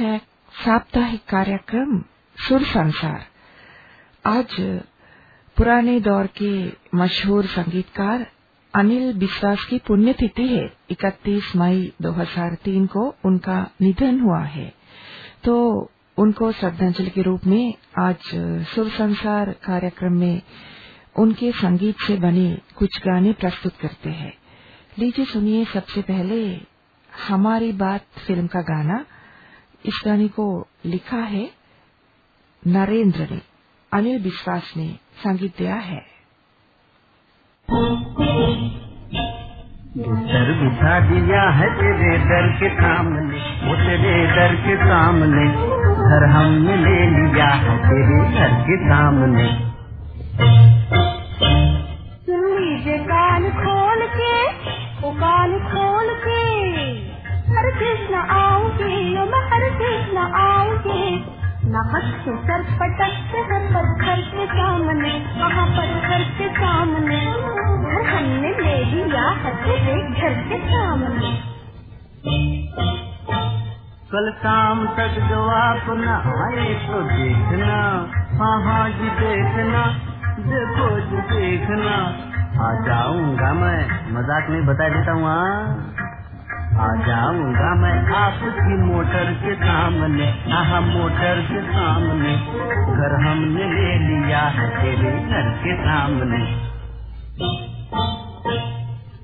है साप्ताहिक कार्यक्रम सुर संसार। आज पुराने दौर के मशहूर संगीतकार अनिल बिस्वास की पुण्यतिथि है। 31 मई 2003 को उनका निधन हुआ है। तो उनको श्रद्धांजलि के रूप में आज सुर संसार कार्यक्रम में उनके संगीत से बने कुछ गाने प्रस्तुत करते हैं। लीजिए सुनिए सबसे पहले हमारी बात फ़िल्म का गाना। इस गाने को लिखा है नरेंद्र ने अनिल विश्वास ने संगीत दिया है। सर बिठा दिया है तेरे दर के सामने वो तेरे दर के सामने घर हमने ले लिया है तेरे घर के सामने। सुन लीजिए कान खोल के वो कान खोल के हर कृष्ण आओगे मैं हर कृष्ण आओगे। नमक से सर पटकते हैं पत्थर के सामने, वहाँ पत्थर के सामने। घर हमने ले लिया है घर के सामने। कल शाम तक जो आप न आए तो देखना हाँ हाँ जी देखना, देखो जी देखना। आ जाऊँगा मैं, मज़ाक नहीं बता देता हूँ हाँ। आ जाऊँगा मैं आपकी मोटर के सामने हाँ मोटर के सामने। घर हमने ले लिया है तेरे घर के सामने।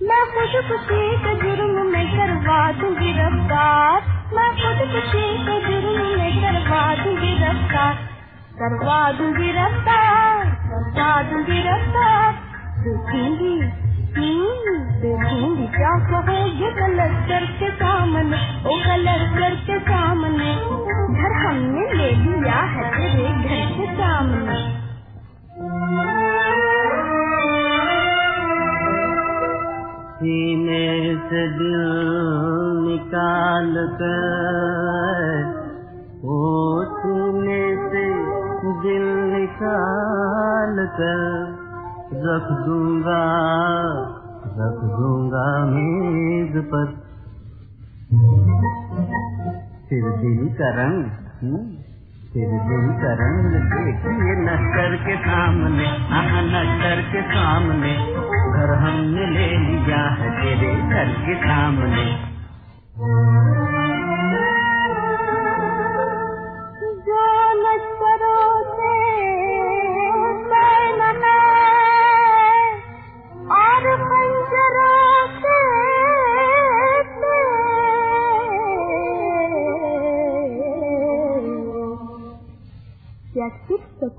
मैं खुद खुशी का जुर्म में करवा दूँगी रफ्तार। मैं खुद खुशी का जुर्म में करवा दूँगी रफ्तार। करवा दूँगी रफ्तार करवा दूँगी रफ्तार। देखूँगी हम्म, देखूँगी क्या कहोगे कलर के सामने हमने ले लिया है सीने से दिल निकाल कर सीने से दिल निकाल रख दूँगा रख दूँगा मेज पर। फिर दिल का रंग हम्म, फिर दिल का रंग देखिए नस्तर के सामने नस्तर के सामने। घर हमने ले लिया है तेरे घर के सामने।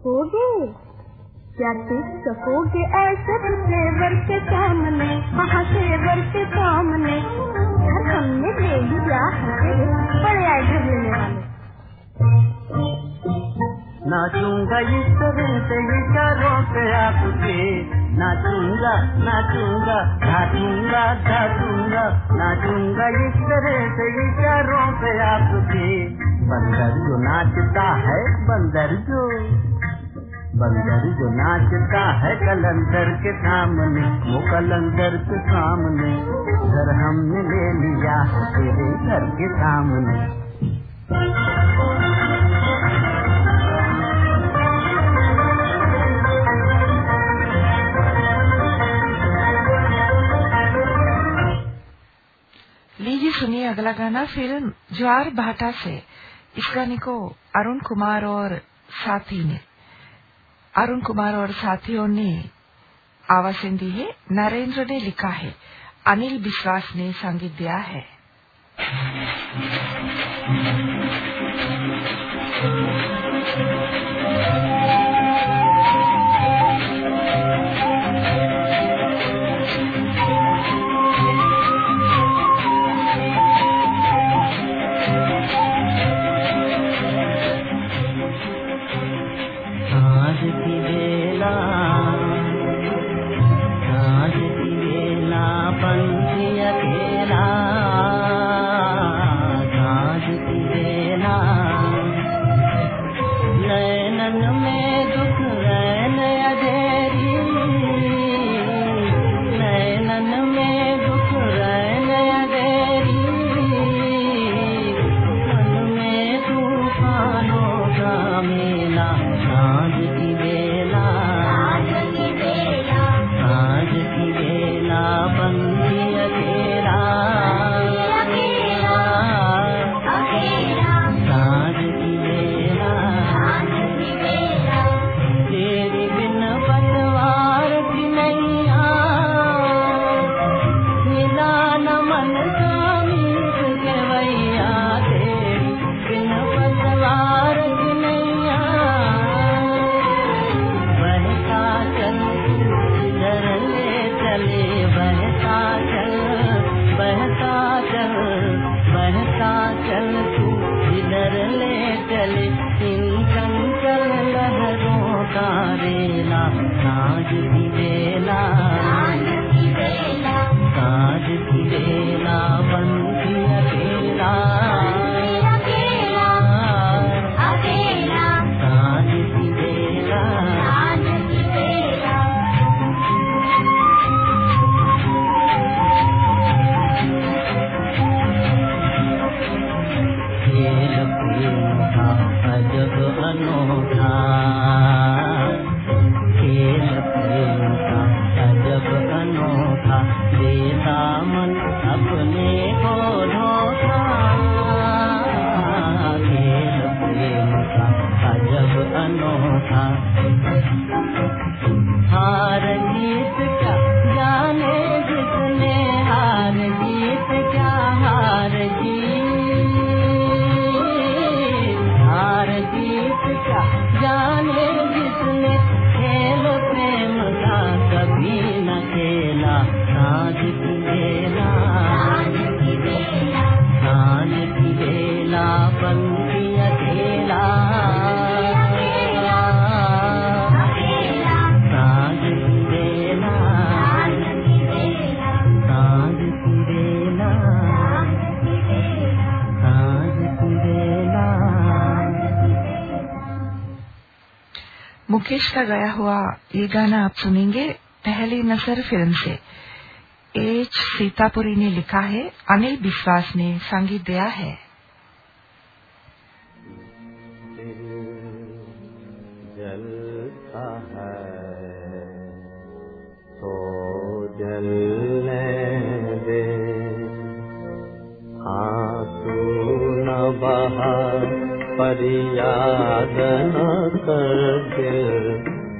सकोगे? क्या टिक सकोगे ऐसे फ्लेवर के सामने वहाँ फ्लेवर के सामने? घर हमने ले लिया बड़े आए घर लेने वाले। नाचूँगा इस तरह से इशारों पे आपके। नाचूँगा नाचूँगा नाचूँगा नाचूँगा नाचूँगा इस तरह से इशारों पे आपके। बंदर जो नाचता है, बंदर जो बंदर जो नाचता है कलंदर के सामने, वो कलंदर के सामने। घर हमने ले लिया तेरे घर के सामने। लीजिए, सुनिए अगला गाना, फ़िल्म ज्वार भाटा से। इस गाने को अरुण कुमार और साथी ने अरुण कुमार और साथियों ने आवासन दी है। नरेंद्र ने लिखा है, अनिल विश्वास ने संगीत दिया है। आज भी मेरे मुकेश का गाया हुआ ये गाना आप सुनेंगे पहली नज़र फ़िल्म से। एच सीतापुरी ने लिखा है, अनिल विश्वास ने संगीत दिया है। पर याद न कर दिल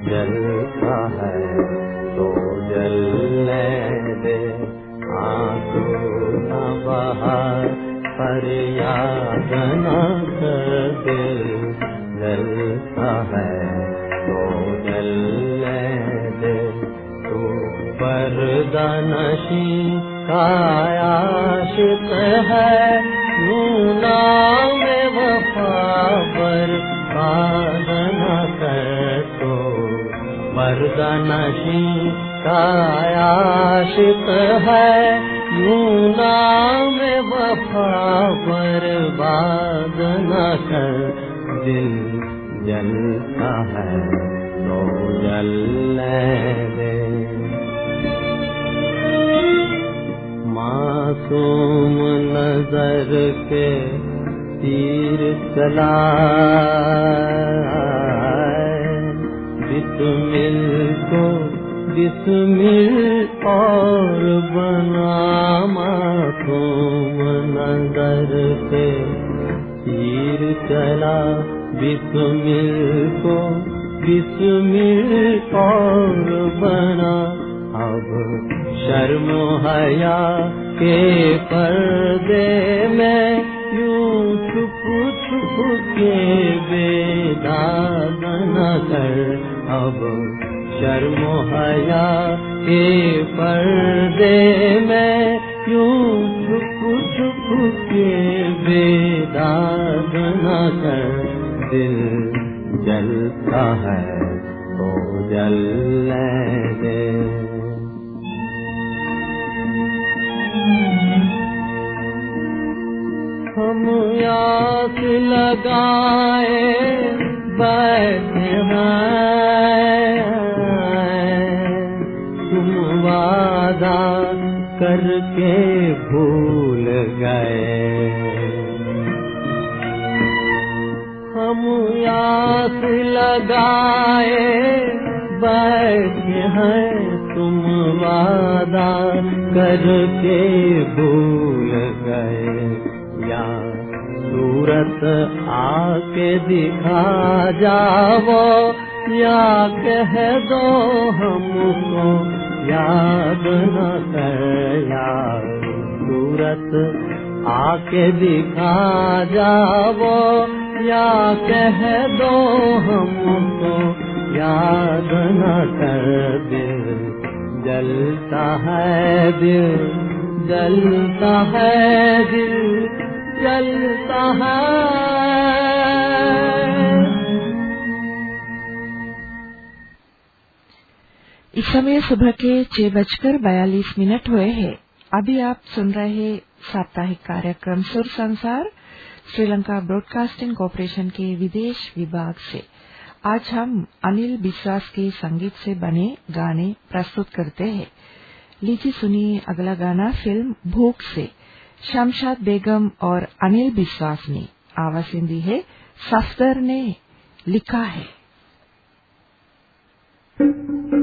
जलता है तो जलने दे। आँसू न बहा पर याद न कर दिल जलता है तो जलने दे। तू पर परदनशी कायाशित है है। नूना में वफावर बादना कर दिल जलता है तो जल दे। मासूम नजर के तीर चला बिस्मिल को बिस्मिल और बना मासूम नज़र के तीर चला बिस्मिल को बिस्मिल और बना। अब शर्म हया के पर्दे में यूँ छुप छुप के बेदाग न कर अब शर्म हया के पर्दे में यूँ छुप छुप के बेदाग न कर। दिल जलता है तो जल दे। हम यास लगाए बैठे करके भूल गए। हम यास लगाए, बैठे हैं तुम वादा करके भूल गए। या सूरत आके दिखा जाओ या कह दो हमको याद न कर या सूरत आके दिखा जाओ या कह दो हमको, याद न कर दिल, जलता है दिल, जलता है दिल, जलता है इस समय सुबह के छह बजकर बयालीस मिनट हुए हैं। अभी आप सुन रहे साप्ताहिक कार्यक्रम सुर संसार, श्रीलंका ब्रॉडकास्टिंग कॉरपोरेशन के विदेश विभाग से। आज हम अनिल विश्वास के संगीत से बने गाने प्रस्तुत करते हैं। लीजिए सुनिए अगला गाना फ़िल्म भूख से। शमशाद बेगम और अनिल विश्वास ने आवाज़ दी है। सफदर ने लिखा है। तोरा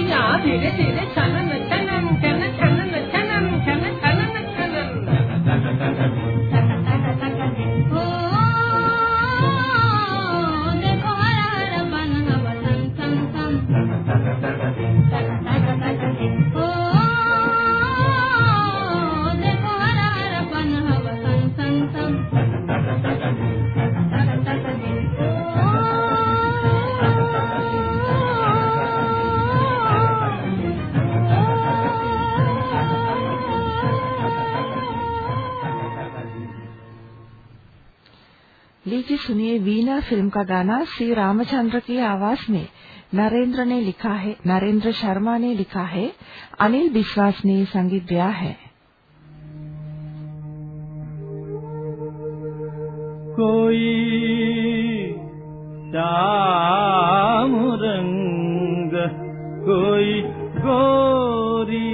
बोले चूड़ियां धीरे धीरे छनन फ़िल्म का गाना श्री रामचंद्र की आवाज़ में नरेंद्र ने लिखा है, नरेंद्र शर्मा ने लिखा है, अनिल विश्वास ने संगीत दिया है। कोई रंग, कोई गोरी,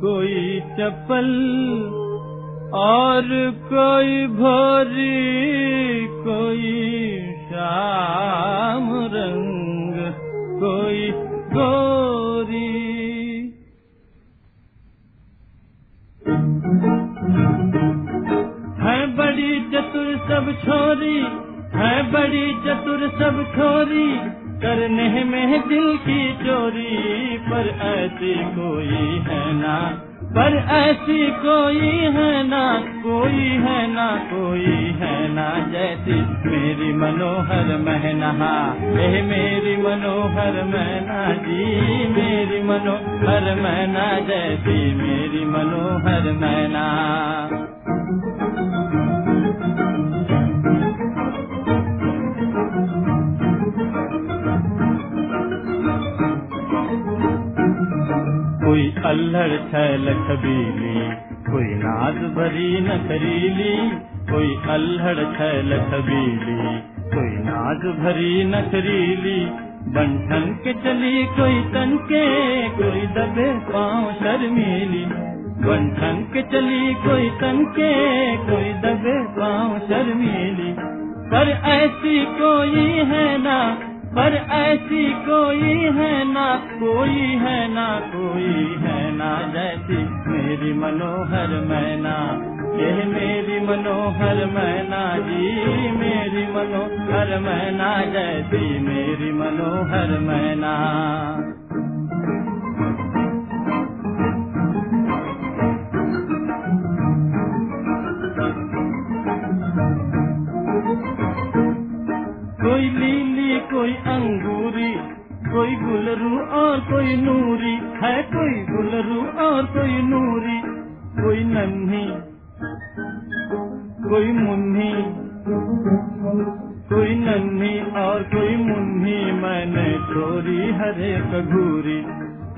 कोई चपल और कोई भोरी कोई रंग, कोई गोरी। है बड़ी चतुर सब छोरी, है बड़ी चतुर सब छोरी करने में दिल की चोरी, पर ऐसी कोई है ना, पर ऐसी कोई है ना। कोई है ना कोई है ना जैसी मेरी मनोहर महना। मेरी मनोहर मैना जी, मेरी मनोहर मैना जैसी मेरी मनोहर मैना कोई अल्हड़ छैल छबीली नाज भरी नखरीली कोई अल्हड़ छैल छबीली कोई नाज भरी नखरीली बंधन के चली, कोई तन कोई दबे पाँव शर्मीली। बंधन के चली, कोई तन कोई दबे पाँव शर्मीली। पर ऐसी कोई है ना पर ऐसी कोई है ना कोई है ना कोई है ना जैसी मेरी मनोहर मैना। यह मेरी मनोहर मैना जी, मेरी मनोहर मैना जैसी मेरी मनोहर मैना। कोई अंगूरी, कोई गुलरू और कोई नूरी, है कोई गुलरू और कोई नूरी, कोई नन्ही, कोई मुन्नी कोई नन्ही और कोई मुन्नी मैंने छोरी हरे कघूरी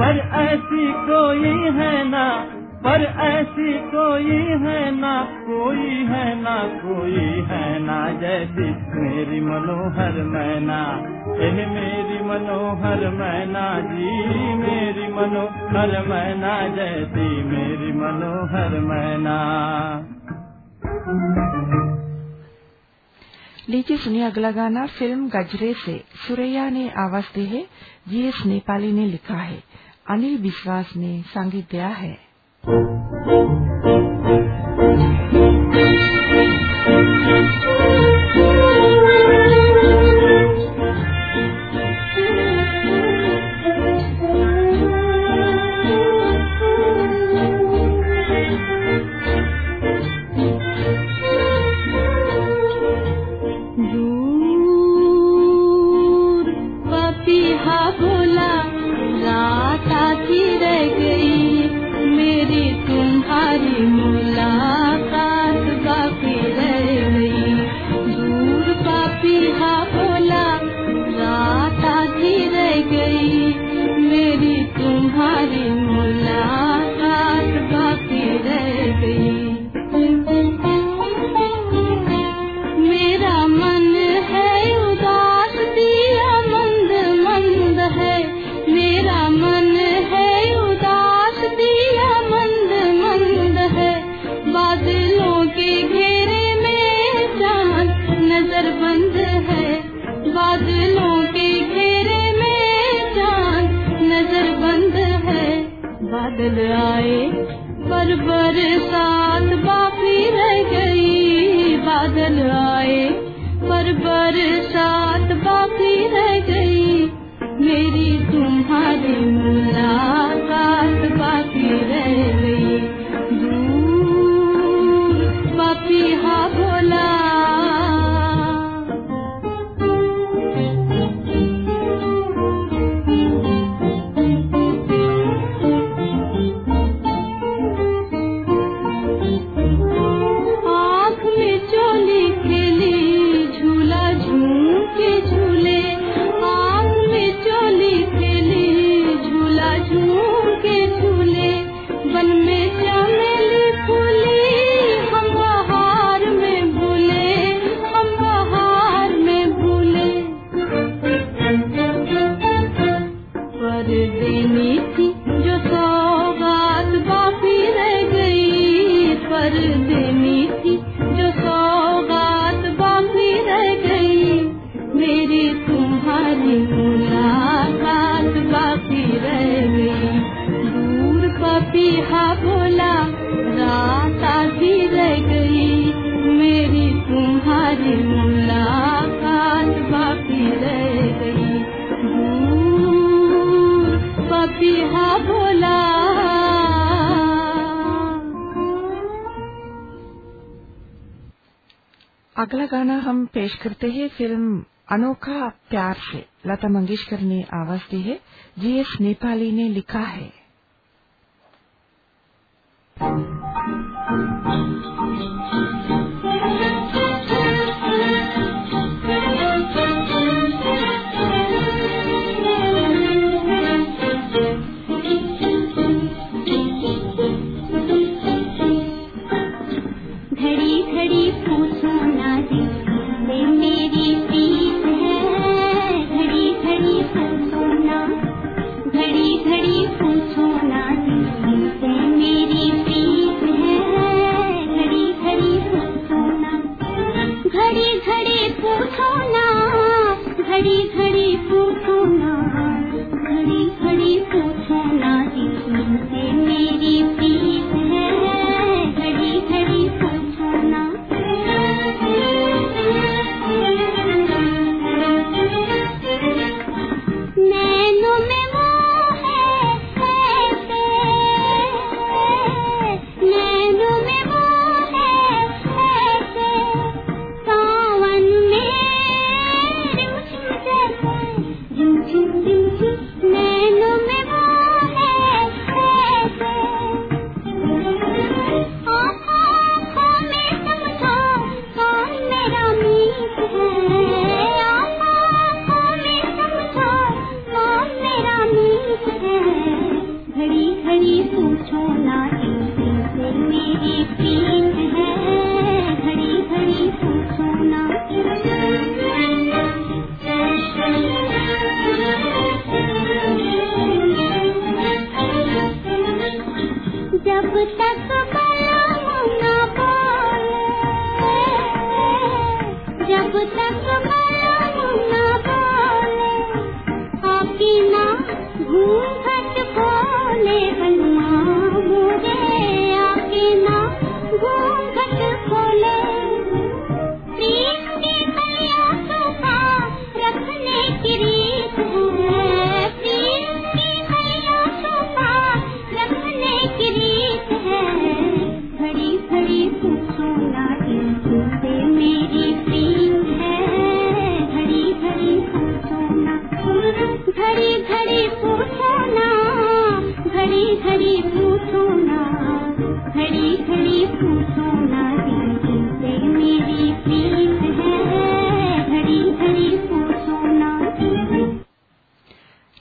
पर ऐसी कोई है ना पर ऐसी कोई है ना कोई है ना कोई है ना जैसी मेरी मनोहर मैना। एह मेरी मनोहर मैना, जी मेरी मनोहर मैना, जैसी मेरी मनोहर मैना। लीजिए सुनिए अगला गाना, फ़िल्म गजरे से। सुरैया ने आवाज़ दी है जीएस नेपाली ने लिखा है। अनिल विश्वास ने संगीत दिया है। दूर अगला गाना हम पेश करते हैं फ़िल्म अनोखा प्यार से लता मंगेशकर ने आवाज़ दी है जीएस नेपाली ने लिखा है Thank you.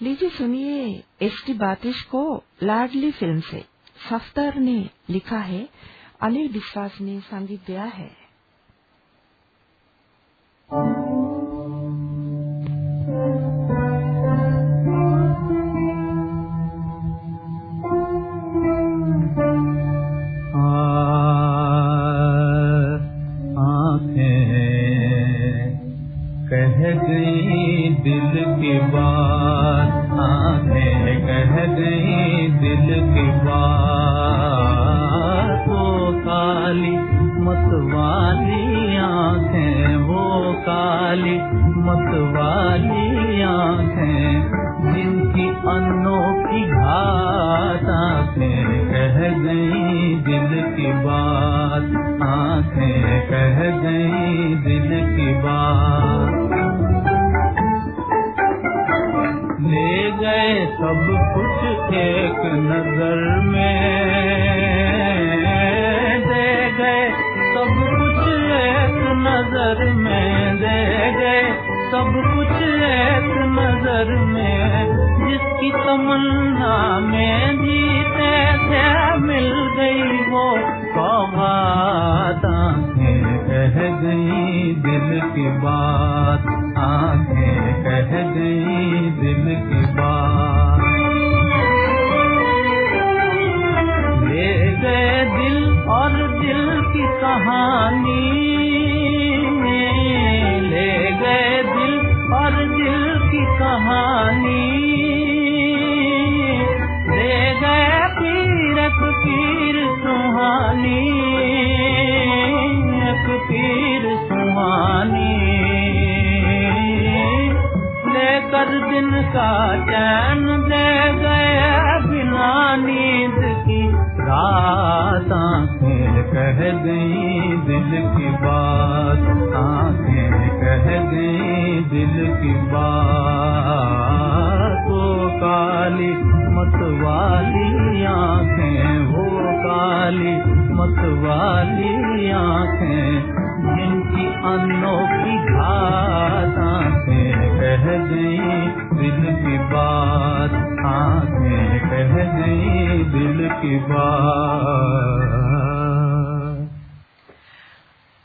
लीजिए, सुनिए एस टी बातिश को लाडली फ़िल्म से। सफ्तर ने लिखा है, अनिल विश्वास ने संगीत दिया है। सब कुछ एक नज़र में दे गए। सब कुछ एक नज़र में दे गए। सब कुछ एक नज़र में जिसकी तमन्ना में जीते थे, मिल गई वो पवादा कह गई दिल की बात। आगे कह गई दिल कहानी में ले गए दिल और दिल की कहानी। ले गए पीरक पीर सुहानी, एक पीर सुहानी। लेकर दिन का चैन दे गए बिनानी बात आँखें कह गई दिल की बात, आँखें कह गई दिल की बात। वो काली मतवाली आँखें वो काली मतवाली आँखें। अनोखी कह गई दिल की बात। कह गई दिल की बात।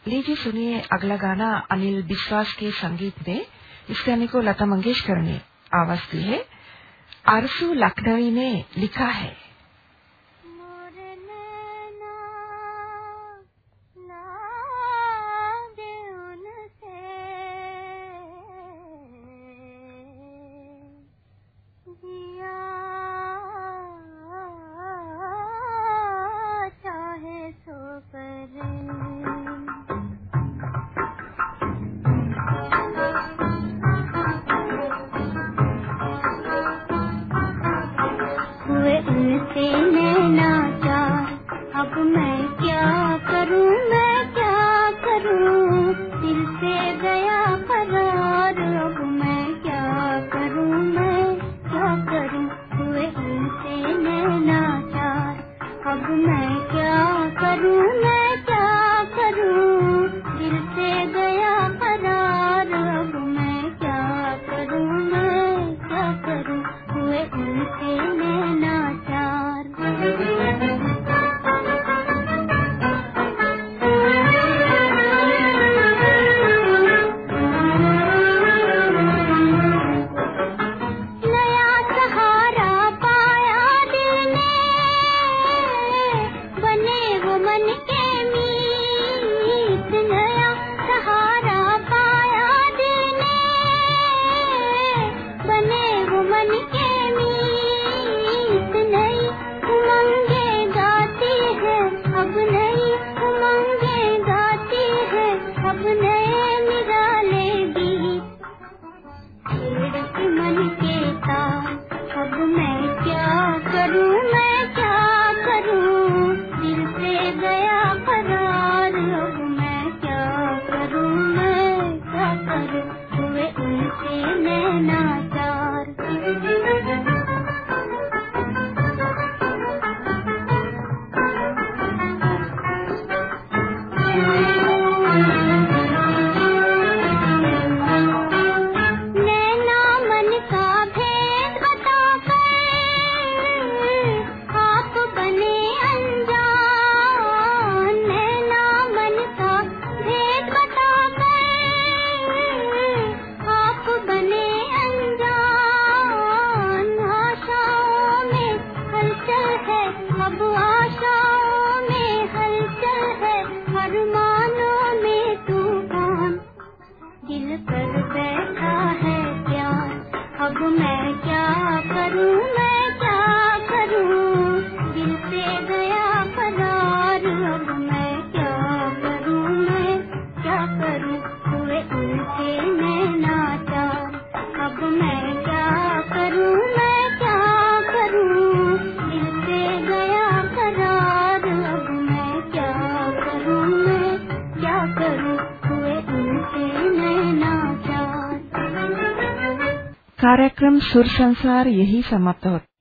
लीजिए, सुनिए अगला गाना अनिल विश्वास के संगीत में। इस गाने को लता मंगेशकर ने आवाज़ दी है। आरसू लखनवी ने लिखा है। हुए उनसे कार्यक्रम सुर संसार यही समाप्त होता